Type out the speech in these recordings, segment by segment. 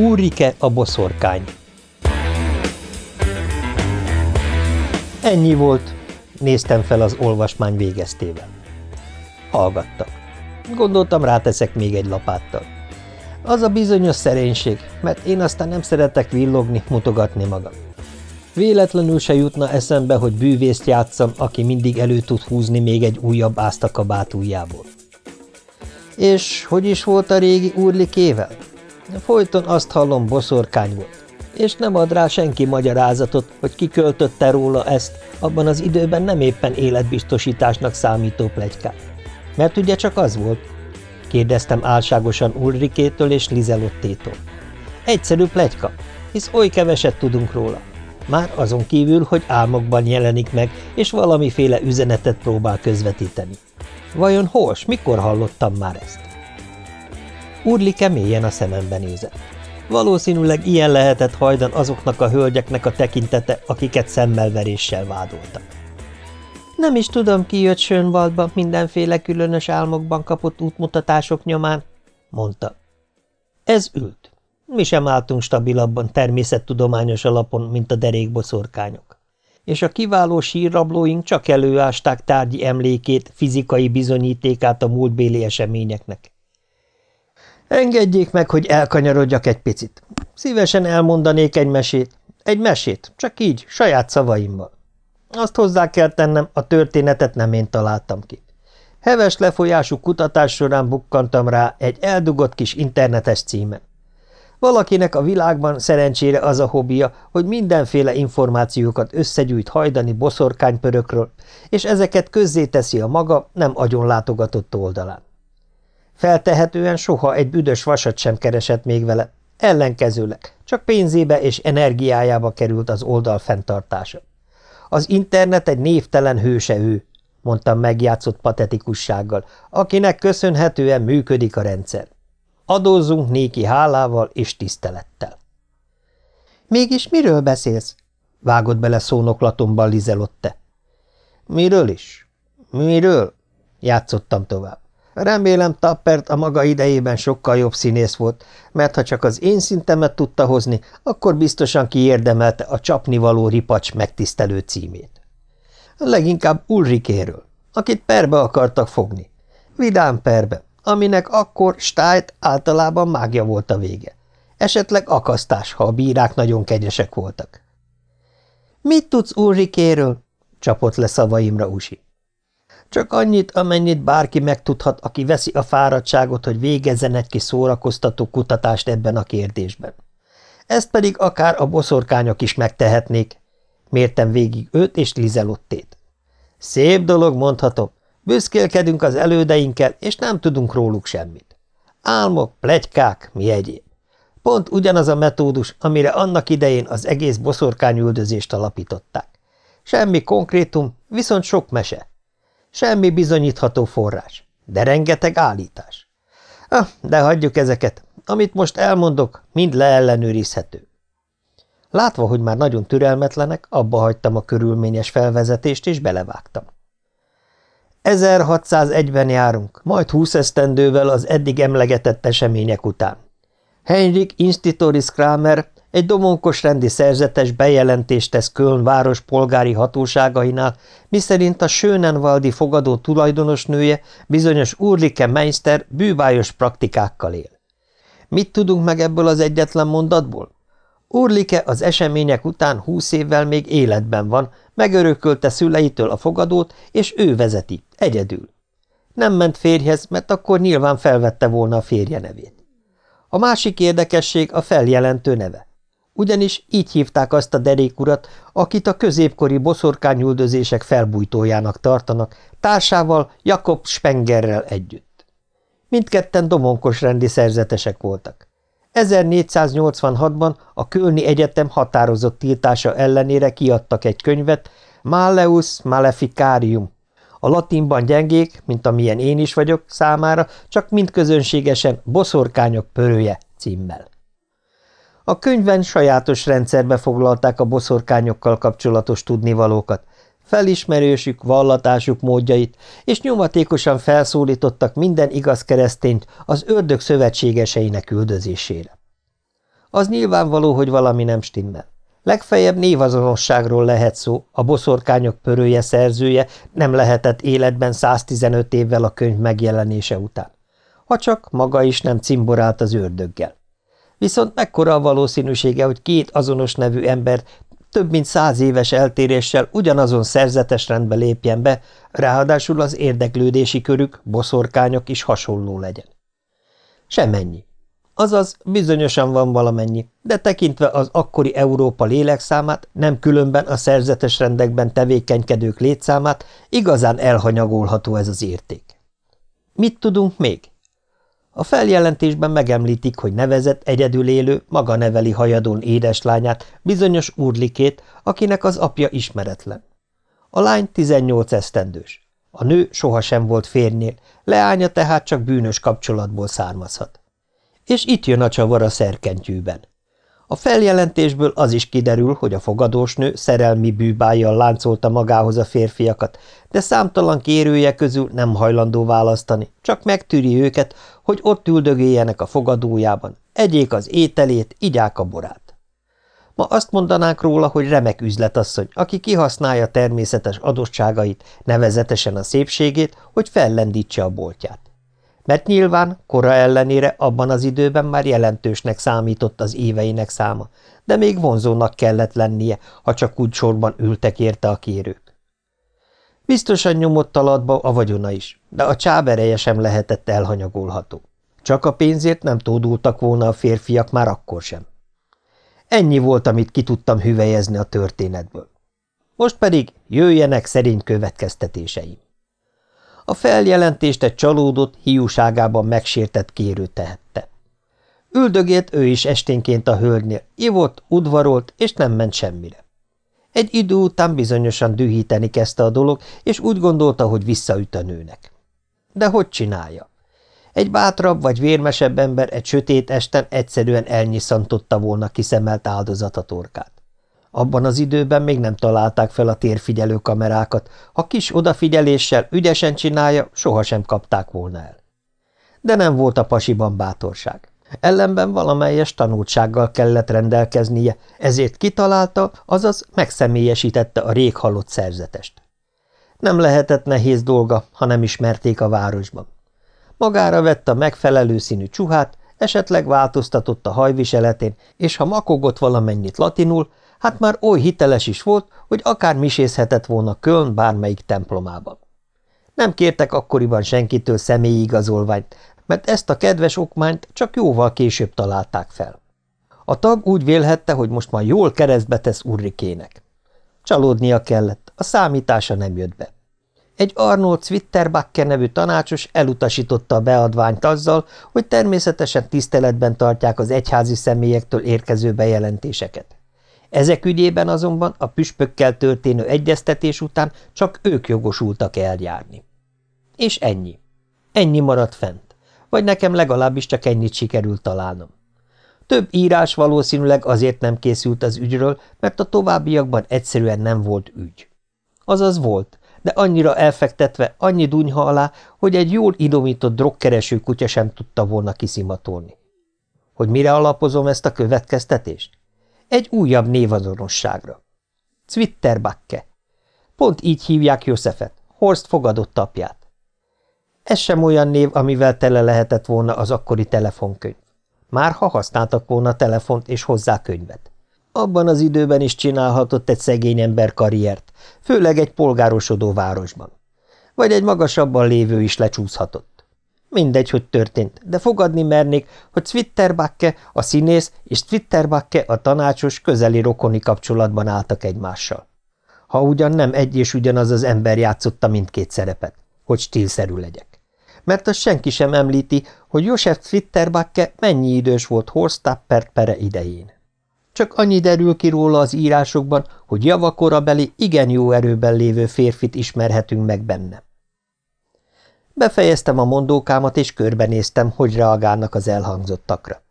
Úrike a boszorkány Ennyi volt, néztem fel az olvasmány végeztével. Hallgattak. Gondoltam, ráteszek még egy lapáttal. Az a bizonyos szerénység, mert én aztán nem szeretek villogni, mutogatni magam. Véletlenül se jutna eszembe, hogy bűvészt játszam, aki mindig elő tud húzni még egy újabb ászt a kabátújából. És hogy is volt a régi úrlikével? Folyton azt hallom, boszorkány volt. És nem ad rá senki magyarázatot, hogy kiköltötte róla ezt, abban az időben nem éppen életbiztosításnak számító plegykát. Mert ugye csak az volt? Kérdeztem álságosan Ulrikétől és Lizelottétól. Egyszerű plegyka, hisz oly keveset tudunk róla. Már azon kívül, hogy álmokban jelenik meg, és valamiféle üzenetet próbál közvetíteni. Vajon hors, mikor hallottam már ezt? Urlike mélyen a szemembe nézett. Valószínűleg ilyen lehetett hajdan azoknak a hölgyeknek a tekintete, akiket szemmelveréssel vádoltak. Nem is tudom, ki jött Sönwaldba mindenféle különös álmokban kapott útmutatások nyomán, mondta. Ez ült. Mi sem álltunk stabilabban természettudományos alapon, mint a derékboszorkányok. És a kiváló sírrablóink csak előásták tárgyi emlékét, fizikai bizonyítékát a múltbéli eseményeknek. Engedjék meg, hogy elkanyarodjak egy picit. Szívesen elmondanék egy mesét. Egy mesét, csak így, saját szavaimmal. Azt hozzá kell tennem, a történetet nem én találtam ki. Heves lefolyású kutatás során bukkantam rá egy eldugott kis internetes címen. Valakinek a világban szerencsére az a hobbija, hogy mindenféle információkat összegyűjt hajdani boszorkánypörökről, és ezeket közzéteszi a maga nem agyon látogatott oldalán. Feltehetően soha egy büdös vasat sem keresett még vele, ellenkezőleg, csak pénzébe és energiájába került az oldal fenntartása. Az internet egy névtelen hőse ő, mondtam megjátszott patetikussággal, akinek köszönhetően működik a rendszer. Adózzunk néki hálával és tisztelettel. Mégis miről beszélsz? vágott bele szónoklatomban Lizelotte. Miről is? Miről? játszottam tovább. Remélem Tappert a maga idejében sokkal jobb színész volt, mert ha csak az én szintemet tudta hozni, akkor biztosan kiérdemelte a csapnivaló ripacs megtisztelő címét. Leginkább Ulrikéről, akit perbe akartak fogni. Vidám perbe, aminek akkor Stájt általában mágia volt a vége. Esetleg akasztás, ha a bírák nagyon kegyesek voltak. – Mit tudsz Ulrikéről? – csapott le szavaimra Usi. Csak annyit, amennyit bárki megtudhat, aki veszi a fáradtságot, hogy végezzen egy kis szórakoztató kutatást ebben a kérdésben. Ezt pedig akár a boszorkányok is megtehetnék. Mértem végig őt és Lizelottét. Szép dolog, mondhatom. Büszkélkedünk az elődeinkkel, és nem tudunk róluk semmit. Álmok, plegykák, mi egyéb. Pont ugyanaz a metódus, amire annak idején az egész boszorkányüldözést alapították. Semmi konkrétum, viszont sok mese. Semmi bizonyítható forrás, de rengeteg állítás. Ah, de hagyjuk ezeket. Amit most elmondok, mind leellenőrizhető. Látva, hogy már nagyon türelmetlenek, abba hagytam a körülményes felvezetést, és belevágtam. 1601-ben járunk, majd húsz esztendővel az eddig emlegetett események után. Heinrich Institutoris Kramer egy domonkos rendi szerzetes bejelentést tesz Köln város polgári hatóságainál, miszerint a Schönenwaldi fogadó tulajdonosnője, bizonyos Urlike Meister bűvályos praktikákkal él. Mit tudunk meg ebből az egyetlen mondatból? Urlike az események után húsz évvel még életben van, megörökölte szüleitől a fogadót, és ő vezeti, egyedül. Nem ment férjhez, mert akkor nyilván felvette volna a férje nevét. A másik érdekesség a feljelentő neve ugyanis így hívták azt a derékurat, akit a középkori boszorkányüldözések felbújtójának tartanak, társával Jakob Spengerrel együtt. Mindketten domonkos rendi szerzetesek voltak. 1486-ban a Kölni Egyetem határozott tiltása ellenére kiadtak egy könyvet, Malleus Maleficarium. A latinban gyengék, mint amilyen én is vagyok, számára csak mind közönségesen boszorkányok pörője címmel. A könyvben sajátos rendszerbe foglalták a boszorkányokkal kapcsolatos tudnivalókat, felismerősük, vallatásuk módjait, és nyomatékosan felszólítottak minden igaz keresztényt az ördög szövetségeseinek üldözésére. Az nyilvánvaló, hogy valami nem stimmel. Legfeljebb névazonosságról lehet szó, a boszorkányok pörője szerzője nem lehetett életben 115 évvel a könyv megjelenése után. Ha csak maga is nem cimborált az ördöggel. Viszont mekkora a valószínűsége, hogy két azonos nevű ember több mint száz éves eltéréssel ugyanazon szerzetes rendbe lépjen be, ráadásul az érdeklődési körük, boszorkányok is hasonló legyen. Semennyi. Azaz, bizonyosan van valamennyi, de tekintve az akkori Európa lélekszámát, nem különben a szerzetes rendekben tevékenykedők létszámát, igazán elhanyagolható ez az érték. Mit tudunk még? A feljelentésben megemlítik, hogy nevezett egyedül élő, maga neveli hajadón édeslányát, bizonyos Urlikét, akinek az apja ismeretlen. A lány 18 esztendős. A nő sohasem volt férnél, leánya tehát csak bűnös kapcsolatból származhat. És itt jön a csavar a szerkentyűben. A feljelentésből az is kiderül, hogy a fogadósnő szerelmi bűbájjal láncolta magához a férfiakat, de számtalan kérője közül nem hajlandó választani, csak megtűri őket, hogy ott üldögéljenek a fogadójában, egyék az ételét, igyák a borát. Ma azt mondanánk róla, hogy remek üzletasszony, aki kihasználja természetes adottságait, nevezetesen a szépségét, hogy fellendítse a boltját mert nyilván kora ellenére abban az időben már jelentősnek számított az éveinek száma, de még vonzónak kellett lennie, ha csak úgy sorban ültek érte a kérők. Biztosan nyomott alatba a vagyona is, de a csábereje sem lehetett elhanyagolható. Csak a pénzért nem tódultak volna a férfiak már akkor sem. Ennyi volt, amit ki tudtam hüvelyezni a történetből. Most pedig jöjjenek szerint következtetéseim. A feljelentést egy csalódott, hiúságában megsértett kérő tehette. Üldögélt ő is esténként a hölgynél, ivott, udvarolt, és nem ment semmire. Egy idő után bizonyosan dühíteni kezdte a dolog, és úgy gondolta, hogy visszaüt a nőnek. De hogy csinálja? Egy bátrabb vagy vérmesebb ember egy sötét esten egyszerűen elnyiszantotta volna kiszemelt áldozat a torkát. Abban az időben még nem találták fel a térfigyelő kamerákat, ha kis odafigyeléssel ügyesen csinálja, sohasem kapták volna el. De nem volt a pasiban bátorság. Ellenben valamelyes tanultsággal kellett rendelkeznie, ezért kitalálta, azaz megszemélyesítette a rég halott szerzetest. Nem lehetett nehéz dolga, ha nem ismerték a városban. Magára vette a megfelelő színű csuhát, esetleg változtatott a hajviseletén, és ha makogott valamennyit latinul, Hát már oly hiteles is volt, hogy akár misézhetett volna Köln bármelyik templomában. Nem kértek akkoriban senkitől személyi igazolványt, mert ezt a kedves okmányt csak jóval később találták fel. A tag úgy vélhette, hogy most már jól keresztbe tesz Urrikének. Csalódnia kellett, a számítása nem jött be. Egy Arnold Zwitterbacker nevű tanácsos elutasította a beadványt azzal, hogy természetesen tiszteletben tartják az egyházi személyektől érkező bejelentéseket. Ezek ügyében azonban a püspökkel történő egyeztetés után csak ők jogosultak eljárni. És ennyi. Ennyi maradt fent. Vagy nekem legalábbis csak ennyit sikerült találnom. Több írás valószínűleg azért nem készült az ügyről, mert a továbbiakban egyszerűen nem volt ügy. Azaz volt, de annyira elfektetve, annyi dunyha alá, hogy egy jól idomított drogkereső kutya sem tudta volna kiszimatolni. Hogy mire alapozom ezt a következtetést? Egy újabb névazonosságra. Zwitterbacke. Pont így hívják Józsefet, Horst fogadott apját. Ez sem olyan név, amivel tele lehetett volna az akkori telefonkönyv. Már ha használtak volna telefont és hozzá könyvet. Abban az időben is csinálhatott egy szegény ember karriert, főleg egy polgárosodó városban. Vagy egy magasabban lévő is lecsúszhatott. Mindegy, hogy történt, de fogadni mernék, hogy Zwitterbacke, a színész, és Zwitterbacke, a tanácsos közeli rokoni kapcsolatban álltak egymással. Ha ugyan nem egy és ugyanaz az ember játszotta mindkét szerepet, hogy stílszerű legyek. Mert azt senki sem említi, hogy Josef Zwitterbacke mennyi idős volt Horst Tappert pere idején. Csak annyi derül ki róla az írásokban, hogy javakorabeli, igen jó erőben lévő férfit ismerhetünk meg benne. Befejeztem a mondókámat, és körbenéztem, hogy reagálnak az elhangzottakra.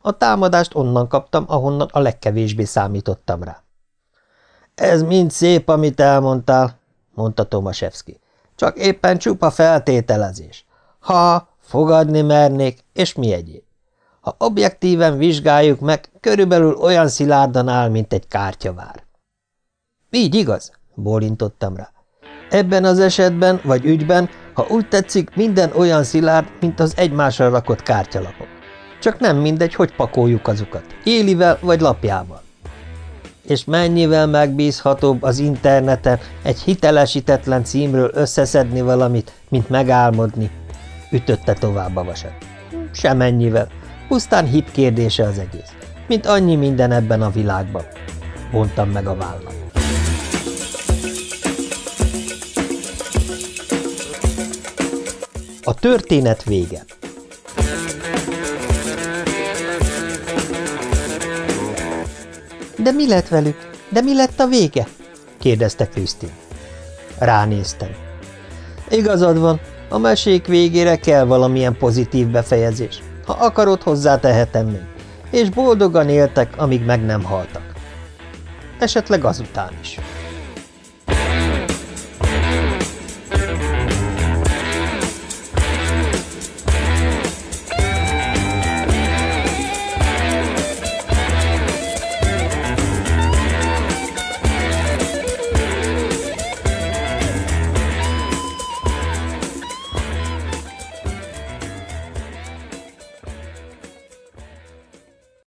A támadást onnan kaptam, ahonnan a legkevésbé számítottam rá. – Ez mind szép, amit elmondtál, mondta Tomaszewski. Csak éppen csupa feltételezés. Ha, fogadni mernék, és mi egyéb. Ha objektíven vizsgáljuk meg, körülbelül olyan szilárdan áll, mint egy kártyavár. Így igaz, bólintottam rá. Ebben az esetben vagy ügyben, ha úgy tetszik, minden olyan szilárd, mint az egymásra rakott kártyalapok. Csak nem mindegy, hogy pakoljuk azokat, élivel vagy lapjával. És mennyivel megbízhatóbb az interneten egy hitelesítetlen címről összeszedni valamit, mint megálmodni, ütötte tovább a vasat. Semennyivel, pusztán hit kérdése az egész, mint annyi minden ebben a világban. Mondtam meg a vállam. A történet vége De mi lett velük? De mi lett a vége? kérdezte Krisztin. Ránéztem. Igazad van, a mesék végére kell valamilyen pozitív befejezés. Ha akarod, hozzátehetem még. És boldogan éltek, amíg meg nem haltak. Esetleg azután is.